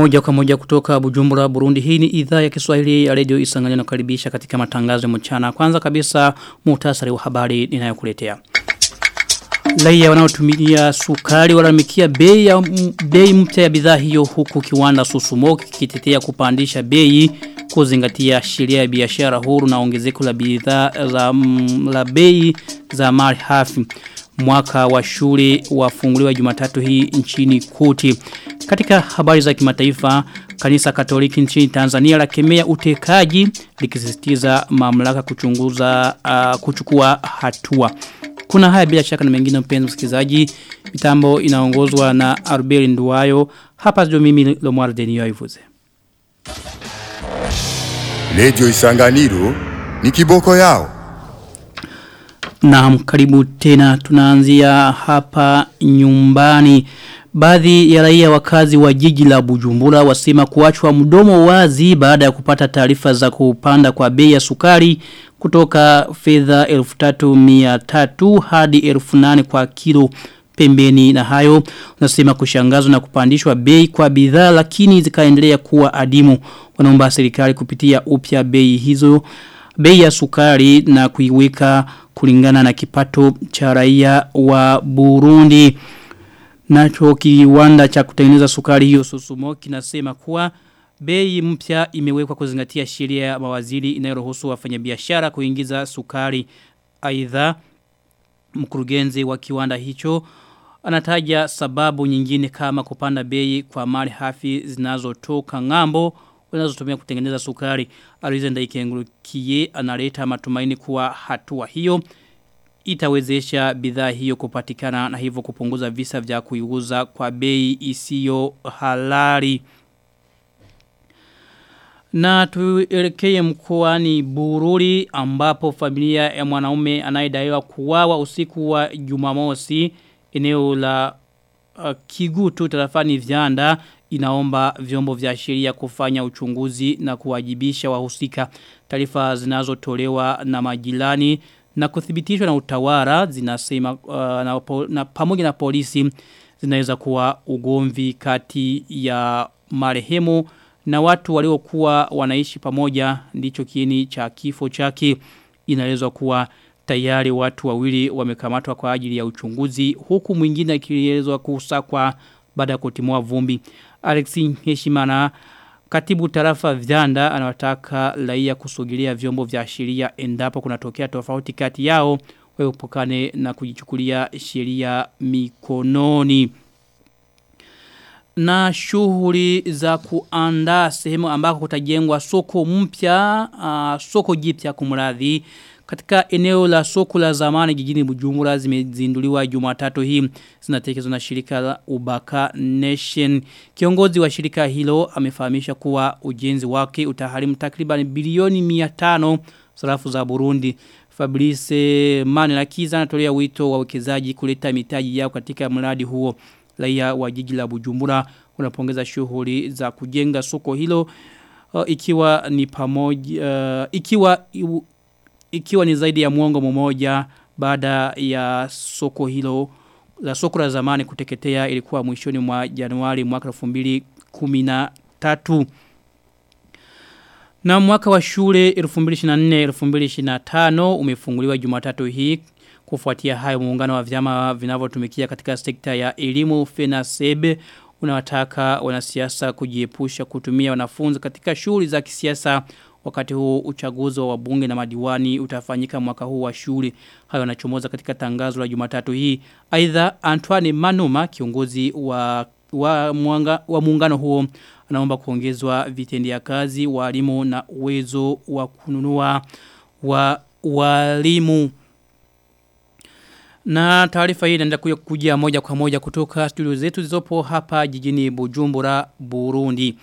Moja kwa moja kutoka Bujumbura Burundi hii ni idhaa ya Kiswahili ya Radio Isanganya na karibisha katika matangazo ya mchana. Kwanza kabisa muhtasari wa habari ninayokuletea. Raia wanaotumia sukari walalamikia bei ya bei mpya ya bidhaa hiyo huku kiwanda Susumo kikitetea kupandisha bei kuzingatia sheria ya biashara huru na ongezeko la bidhaa za la bei za mali hafi. Mwaka wa shule wafunguliwa Jumatatu hii nchini Kuti. Katika habari za kimataifa, kanisa Katoliki nchini Tanzania lakemea utekaji likisisitiza mamlaka kuchunguza uh, kuchukua hatua. Kuna haya bila shaka na mengine mpenzi msikilizaji. Mitambo inaongozwa na Arbel Nduwayo. Hapa ndio mimi Lomar Denio ivuze. Radio Isanganiro ni kiboko yao. Naam karibu tena. Tunaanzia hapa nyumbani. Baadhi ya raia wakazi wa jiji la Bujumbura wasema kuachwa mdomo wazi baada ya kupata taarifa za kupanda kwa bei ya sukari kutoka fedha 1300 hadi 1800 kwa kilo pembeni na hayo. Unasema kushangazwa na kupandishwa bei kwa bidhaa lakini zikaendelea kuwa adimu. Wanaomba serikali kupitia upya bei hizo bei ya sukari na kuiweka kulingana na kipato cha raia wa Burundi. Nacho kiwanda cha kutengeneza sukari hiyo Susumo kinasema kuwa bei mpya imewekwa kuzingatia sheria ya mawaziri inayoruhusu wafanyabiashara kuingiza sukari. Aidha mkurugenzi wa kiwanda hicho anataja sababu nyingine kama kupanda bei kwa mali hafi zinazotoka ng'ambo wanazotumia kutengeneza sukari Alize Ndaikengurukiye analeta matumaini kuwa hatua hiyo itawezesha bidhaa hiyo kupatikana na hivyo kupunguza visa vya kuiuza kwa bei isiyo halali. Na tuelekee mkoani Bururi ambapo familia ya mwanaume anayedaiwa kuwawa usiku wa Jumamosi eneo la uh, Kigutu tarafani Vyanda inaomba vyombo vya sheria kufanya uchunguzi na kuwajibisha wahusika. Taarifa zinazotolewa na majirani na kuthibitishwa na utawala zinasema uh, na, na pamoja na polisi zinaweza kuwa ugomvi kati ya marehemu na watu waliokuwa wanaishi pamoja. Ndicho kiini cha kifo chake. Inaelezwa kuwa tayari watu wawili wamekamatwa kwa ajili ya uchunguzi huku mwingine akielezwa kusakwa baada ya kutimua vumbi Alexi Heshimana Katibu tarafa vyanda anawataka raia kusogelea vyombo vya sheria endapo kunatokea tofauti kati yao weupukane na kujichukulia sheria mikononi. Na shughuli za kuandaa sehemu ambako kutajengwa soko mpya, uh, soko jipya kumradhi katika eneo la soko la zamani jijini Bujumbura zimezinduliwa Jumatatu hii zinatekelezwa na shirika la Ubaka Nation. Kiongozi wa shirika hilo amefahamisha kuwa ujenzi wake utaharimu takriban bilioni 500 sarafu za Burundi. Fabrice Manirakiza anatolea wito wa wekezaji kuleta mitaji yao katika mradi huo. laia wa jiji la Bujumbura unapongeza shughuli za kujenga soko hilo uh, ikiwa ni pamoja uh, ikiwa ikiwa ni zaidi ya muongo mmoja baada ya soko hilo la soko la zamani kuteketea ilikuwa mwishoni mwa Januari mwaka 2013 na mwaka wa shule 2024-2025 umefunguliwa Jumatatu hii. Kufuatia hayo muungano wa vyama vinavyotumikia katika sekta ya elimu FENASEB unawataka wanasiasa kujiepusha kutumia wanafunzi katika shughuli za kisiasa wakati huu uchaguzi wa wabunge na madiwani utafanyika mwaka huu wa shule. Hayo anachomoza katika tangazo la Jumatatu hii. Aidha Antoine Manuma kiongozi wa wa, muanga, wa muungano huo anaomba kuongezwa vitendea kazi walimu na uwezo wa kununua wa walimu. Na taarifa hii inaenda kuja moja kwa moja kutoka studio zetu zilizopo hapa jijini Bujumbura Burundi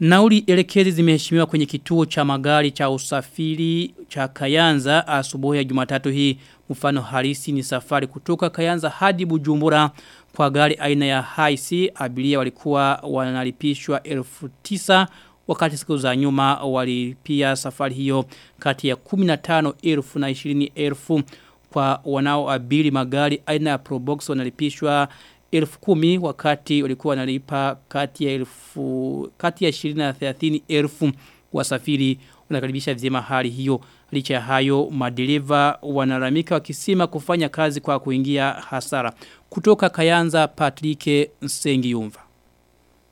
Nauli elekezi zimeheshimiwa kwenye kituo cha magari cha usafiri cha Kayanza asubuhi ya Jumatatu hii. Mfano halisi ni safari kutoka Kayanza hadi Bujumbura kwa gari aina ya Haisi abiria walikuwa wanalipishwa elfu tisa wakati siku za nyuma walipia safari hiyo kati ya 15 elfu na 20 elfu. Kwa wanaoabiri magari aina ya Probox wanalipishwa elfu kumi wakati walikuwa wanalipa kati ya elfu kati ya 20 na 30 elfu wasafiri. Unakaribisha vyema hali hiyo. Licha ya hayo madereva wanaramika wakisima kufanya kazi kwa kuingia hasara. Kutoka Kayanza Patrick Nsengiyumva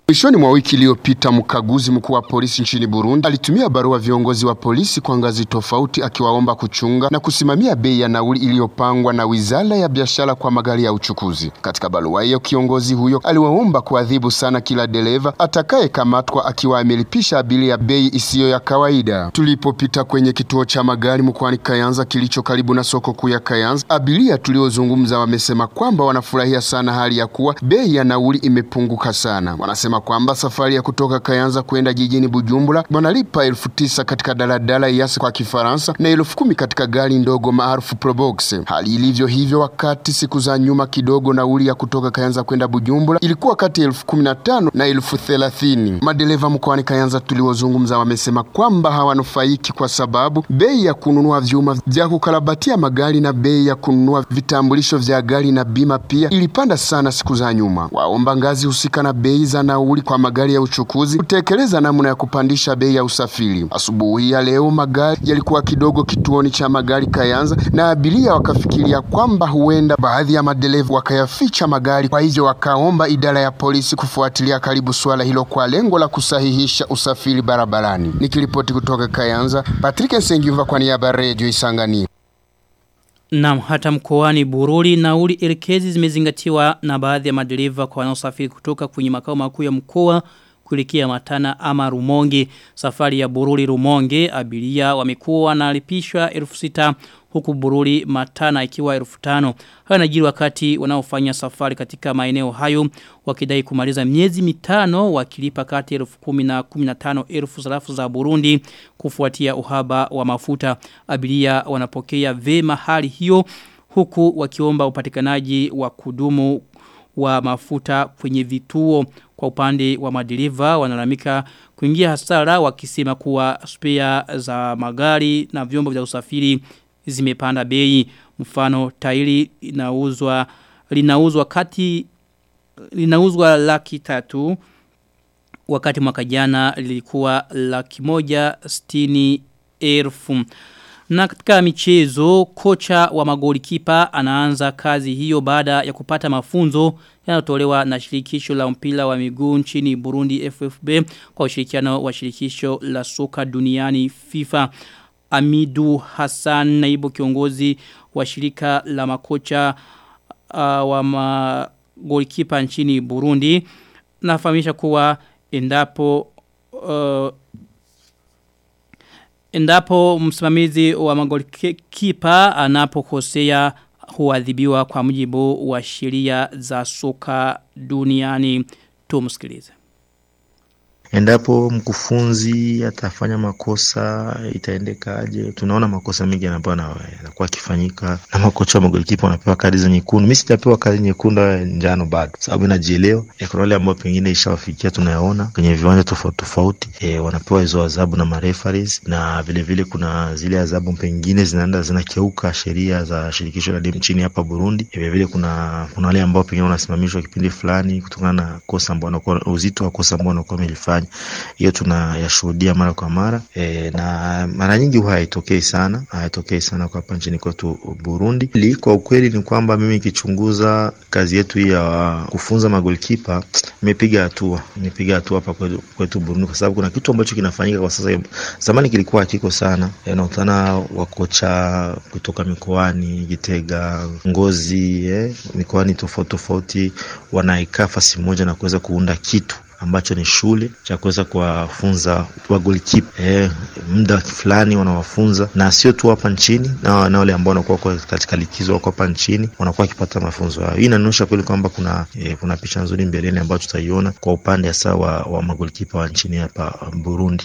Mwishoni mwa wiki iliyopita mkaguzi mkuu wa polisi nchini Burundi alitumia barua viongozi wa polisi kwa ngazi tofauti akiwaomba kuchunga na kusimamia bei ya nauli iliyopangwa na Wizara ya Biashara kwa magari ya uchukuzi. Katika barua hiyo kiongozi huyo aliwaomba kuadhibu sana kila dereva atakayekamatwa akiwa amelipisha abiria bei isiyo ya kawaida. Tulipopita kwenye kituo cha magari mkoani Kayanza kilicho karibu na soko kuu ya Kayanza, abiria tuliozungumza wamesema kwamba wanafurahia sana hali ya kuwa bei ya nauli imepunguka sana. Wanasema kwamba safari ya kutoka Kayanza kwenda jijini Bujumbura wanalipa elfu tisa katika daladala yasi kwa Kifaransa na elfu kumi katika gari ndogo maarufu Probox. Hali ilivyo hivyo wakati siku za nyuma kidogo nauli ya kutoka Kayanza kwenda Bujumbura ilikuwa kati ya elfu kumi na tano na elfu thelathini. Madereva mkoani Kayanza tuliozungumza wamesema kwamba hawanufaiki kwa sababu bei ya kununua vyuma vya kukarabatia magari na bei ya kununua vitambulisho vya gari na bima pia ilipanda sana siku za nyuma. Waomba ngazi husika na bei za nauli kwa magari ya uchukuzi kutekeleza namna ya kupandisha bei ya usafiri. Asubuhi ya leo magari yalikuwa kidogo kituoni cha magari Kayanza, na abiria wakafikiria kwamba huenda baadhi ya madereva wakayaficha magari, kwa hivyo wakaomba idara ya polisi kufuatilia karibu suala hilo kwa lengo la kusahihisha usafiri barabarani. Nikiripoti kutoka Kayanza, Patrick Nsengiva kwa niaba ya Radio Isanganiro. Naam hata mkoani Bururi nauli elekezi zimezingatiwa na baadhi ya madereva kwa wanaosafiri kutoka kwenye makao makuu ya mkoa kuelekea Matana ama Rumonge. Safari ya Bururi Rumonge abiria wamekuwa wanalipishwa 6000 huku Bururi Matana ikiwa 1500. Hayo najiri wakati wanaofanya safari katika maeneo hayo wakidai kumaliza miezi mitano wakilipa kati elfu kumi na 15,000 sarafu za Burundi kufuatia uhaba wa mafuta. Abiria wanapokea vema hali hiyo huku wakiomba upatikanaji wa kudumu wa mafuta kwenye vituo kwa upande wa madereva wanalamika kuingia hasara wakisema kuwa spea za magari na vyombo vya usafiri zimepanda bei. Mfano tairi inauzwa linauzwa kati linauzwa laki tatu wakati mwaka jana lilikuwa laki moja stini elfu na katika michezo, kocha wa magoli kipa anaanza kazi hiyo baada ya kupata mafunzo yanayotolewa na shirikisho la mpira wa miguu nchini Burundi FFB kwa ushirikiano wa shirikisho la soka duniani FIFA. Amidu Hassan naibu kiongozi wa shirika la makocha uh, wa magoli kipa nchini Burundi nafahamisha kuwa endapo uh, Endapo msimamizi wa magolikipa anapokosea huadhibiwa kwa mujibu wa sheria za soka duniani. Tumsikilize. Endapo mkufunzi atafanya makosa itaendekaje? Tunaona makosa mengi na yanakuwa akifanyika na makocha wa magolikipa wanapewa kadi za nyekundu. Mimi sijapewa kadi nyekundu ya njano bado, sababu inajielewa. Kuna wale ambao pengine ishawafikia, tunayaona kwenye viwanja tofauti tofauti, e, wanapewa hizo adhabu na marefaris, na vilevile vile kuna zile adhabu pengine zinaenda zinakeuka sheria za shirikisho la nchini hapa Burundi. Vile vile kuna kuna wale ambao pengine wanasimamishwa kipindi fulani kutokana na kosa ambao wanakuwa uzito wa kosa ambao wanakuwa wamelifanya hiyo tunayashuhudia mara kwa mara. E, na mara nyingi huwa haitokei sana. Haitokei sana kwa hapa nchini kwetu Burundi. Li kwa ukweli ni kwamba mimi nikichunguza kazi yetu hii ya kufunza magolikipa imepiga hatua. Imepiga hatua hapa kwetu Burundi kwa sababu kuna kitu ambacho kinafanyika kwa sasa. Zamani kilikuwa hakiko sana, e, naotana wakocha kutoka mikoani Gitega, Ngozi eh, mikoani tofauti tofauti wanaikaa fasi moja na kuweza kuunda kitu ambacho ni shule cha kuweza kuwafunza wa golikip eh, muda fulani wanawafunza, na sio tu hapa nchini, na na wale ambao wanakuwa katika likizo wako hapa nchini wanakuwa wakipata mafunzo hayo. Hii inaonyesha kweli kwamba kuna eh, kuna picha nzuri mbeleni ambayo tutaiona kwa upande hasa wa, wa magolikipa wa nchini hapa Burundi.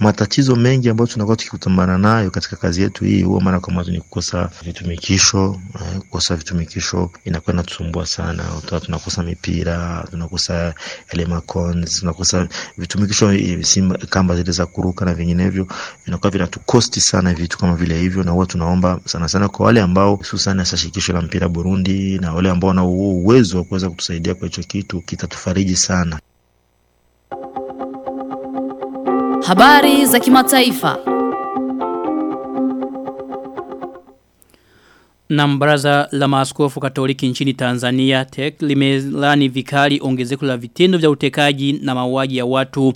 Matatizo mengi ambayo tunakuwa tukikumbana nayo katika kazi yetu hii huwa mara kwa mara ni kukosa vitumikisho eh, kukosa vitumikisho inakuwa inatusumbua sana. Tunakosa mipira, tunakosa ele makon tunakosa vitumikisho sim, kamba zile za kuruka na vinginevyo vinakuwa vinatukosti sana vitu kama vile hivyo na huwa tunaomba sana sana kwa wale ambao hususan hasa shirikisho la mpira Burundi na wale ambao wana uwezo wa kuweza kutusaidia kwa hicho kitu kitatufariji sana Habari za kimataifa. Na mbaraza la maaskofu katoliki nchini Tanzania TEC limelani vikali ongezeko la vitendo vya utekaji na mauaji ya watu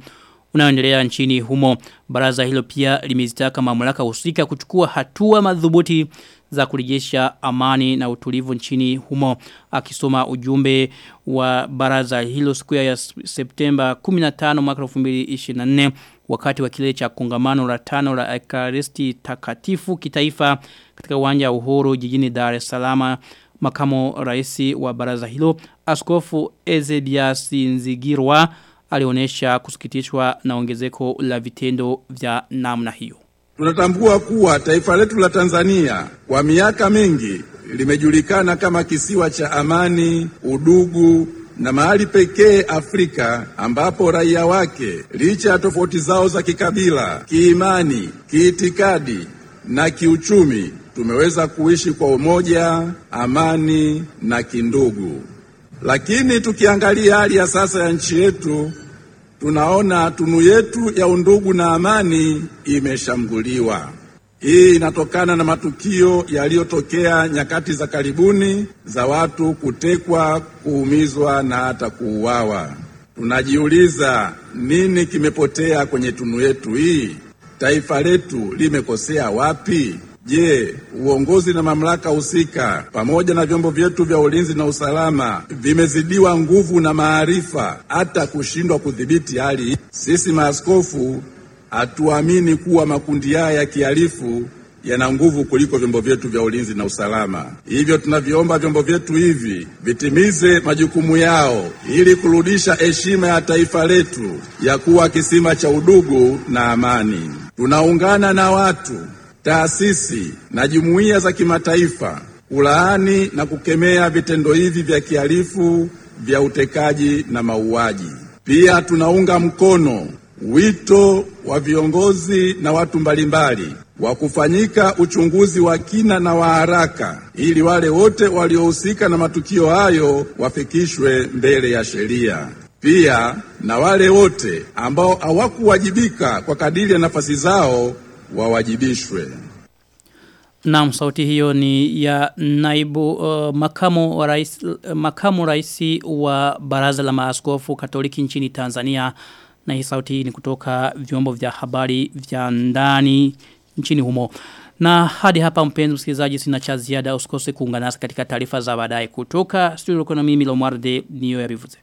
unaoendelea nchini humo. Baraza hilo pia limezitaka mamlaka husika kuchukua hatua madhubuti za kurejesha amani na utulivu nchini humo. Akisoma ujumbe wa baraza hilo siku ya Septemba 15 mwaka 2024 wakati wa kile cha kongamano la tano la Ekaristi takatifu kitaifa katika uwanja wa uhuru jijini Dar es Salaam makamo raisi wa baraza hilo askofu Ezebias Nzigirwa alionyesha kusikitishwa na ongezeko la vitendo vya namna hiyo. Tunatambua kuwa taifa letu la Tanzania kwa miaka mingi limejulikana kama kisiwa cha amani, udugu na mahali pekee Afrika ambapo raia wake licha ya tofauti zao za kikabila, kiimani, kiitikadi na kiuchumi tumeweza kuishi kwa umoja, amani na kindugu. Lakini tukiangalia hali ya sasa ya nchi yetu, tunaona tunu yetu ya undugu na amani imeshambuliwa. Hii inatokana na matukio yaliyotokea nyakati za karibuni za watu kutekwa, kuumizwa na hata kuuawa. Tunajiuliza, nini kimepotea kwenye tunu yetu hii? Taifa letu limekosea wapi? Je, uongozi na mamlaka husika pamoja na vyombo vyetu vya ulinzi na usalama vimezidiwa nguvu na maarifa hata kushindwa kudhibiti hali? Sisi maaskofu hatuamini kuwa makundi haya ya kihalifu yana nguvu kuliko vyombo vyetu vya ulinzi na usalama. Hivyo tunaviomba vyombo vyetu hivi vitimize majukumu yao ili kurudisha heshima ya taifa letu ya kuwa kisima cha udugu na amani. Tunaungana na watu taasisi na jumuiya za kimataifa kulaani na kukemea vitendo hivi vya kihalifu vya utekaji na mauaji. Pia tunaunga mkono wito wa viongozi na watu mbalimbali wa kufanyika uchunguzi wa kina na wa haraka ili wale wote waliohusika na matukio hayo wafikishwe mbele ya sheria. Pia na wale wote ambao hawakuwajibika kwa kadiri ya nafasi zao wawajibishwe. Naam sauti hiyo ni ya naibu uh, makamu wa rais makamu raisi wa baraza la maaskofu Katoliki nchini Tanzania na hii sauti ni kutoka vyombo vya habari vya ndani nchini humo. Na hadi hapa mpenzi msikilizaji sina cha ziada usikose kuungana nasi katika taarifa za baadaye kutoka studio kuna mimi Lomarde niyo ya bivuze.